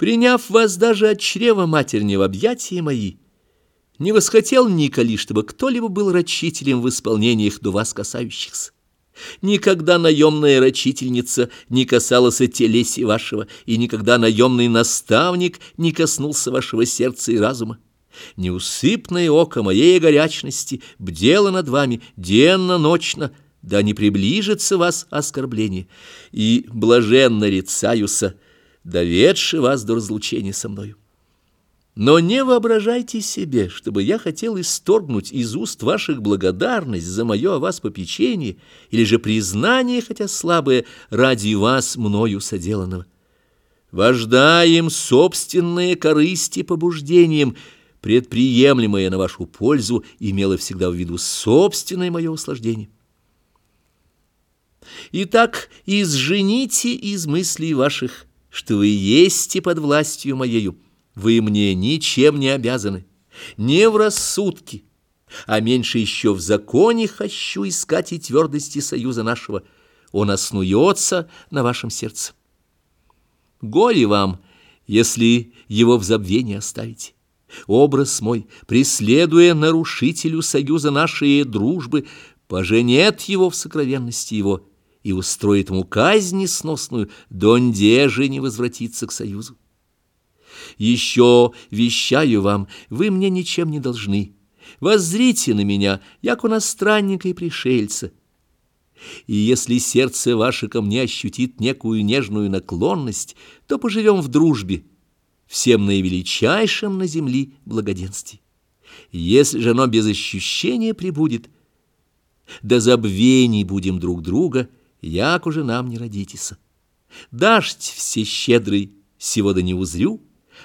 Приняв вас даже от чрева матерни в объятия мои, не восхотел Николи, чтобы кто-либо был рачителем в исполнениях до вас касающихся. Никогда наемная рачительница не касалась телеси вашего, и никогда наемный наставник не коснулся вашего сердца и разума. Неусыпное око моей горячности бдело над вами денно-ночно, да не приближится вас оскорбление, и блаженно рецаюся, доведши вас до разлучения со мною. Но не воображайте себе, чтобы я хотел исторгнуть из уст ваших благодарность за мое о вас попечение или же признание, хотя слабое, ради вас мною соделанного. Вождаем собственные корысти побуждением, предприемлемое на вашу пользу, имело всегда в виду собственное мое услаждение. Итак, изжените из мыслей ваших, что вы есть под властью моею, вы мне ничем не обязаны, не в рассудке, а меньше еще в законе хочу искать и твердости союза нашего. Он оснуется на вашем сердце. Горе вам, если его в забвении оставите. Образ мой, преследуя нарушителю союза нашей дружбы, поженет его в сокровенности его и устроит ему казнь несносную, донде же не возвратится к союзу. Еще вещаю вам, вы мне ничем не должны. Воззрите на меня, як у нас странника и пришельца. И если сердце ваше ко мне ощутит некую нежную наклонность, то поживем в дружбе, всем наивеличайшим на земле благоденствии. Если же оно без ощущения прибудет, до забвений будем друг друга, як уже нам не родитесь. Дождь всещедрый, сего да не узрю,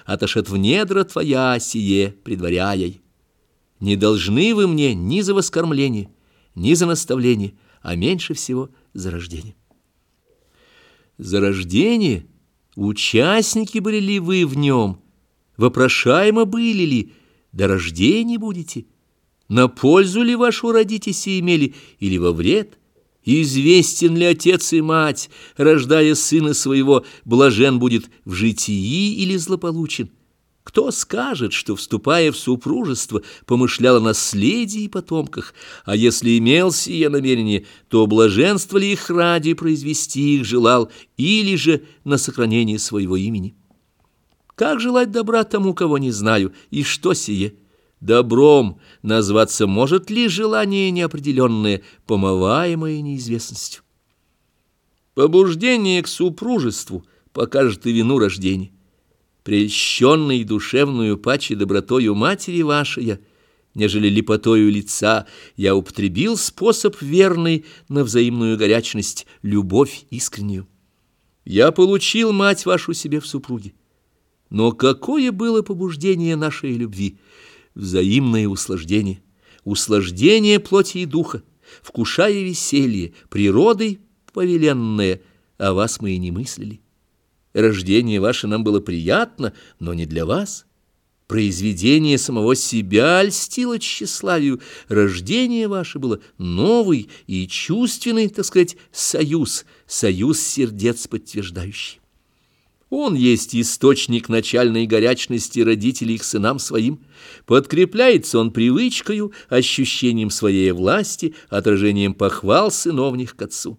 отошед в недра твоя сие, предваряй. Не должны вы мне ни за воскормление, ни за наставление, а меньше всего за рождение. За рождение участники были ли вы в нем, вопрошаемо были ли, до рождения будете, на пользу ли вашу родитесь и имели, или во вред – Известен ли отец и мать, рождая сына своего, блажен будет в житии или злополучен? Кто скажет, что, вступая в супружество, помышлял о наследии и потомках, а если имел сие намерение, то блаженство ли их ради произвести их желал, или же на сохранение своего имени? Как желать добра тому, кого не знаю, и что сие? Добром назваться может ли желание неопределенное, помываемое неизвестностью? Побуждение к супружеству покажет и вину рождения. Прельщенный душевную паче добротою матери вашей, нежели липотою лица, я употребил способ верный на взаимную горячность, любовь искреннюю. Я получил мать вашу себе в супруге. Но какое было побуждение нашей любви? Взаимное услаждение, услаждение плоти и духа, вкушая веселье, природой повеленное, о вас мы и не мыслили. Рождение ваше нам было приятно, но не для вас. Произведение самого себя льстило тщеславию. Рождение ваше было новый и чувственный, так сказать, союз, союз сердец подтверждающий. Он есть источник начальной горячности родителей к сынам своим. Подкрепляется он привычкою, ощущением своей власти, отражением похвал сыновних к отцу.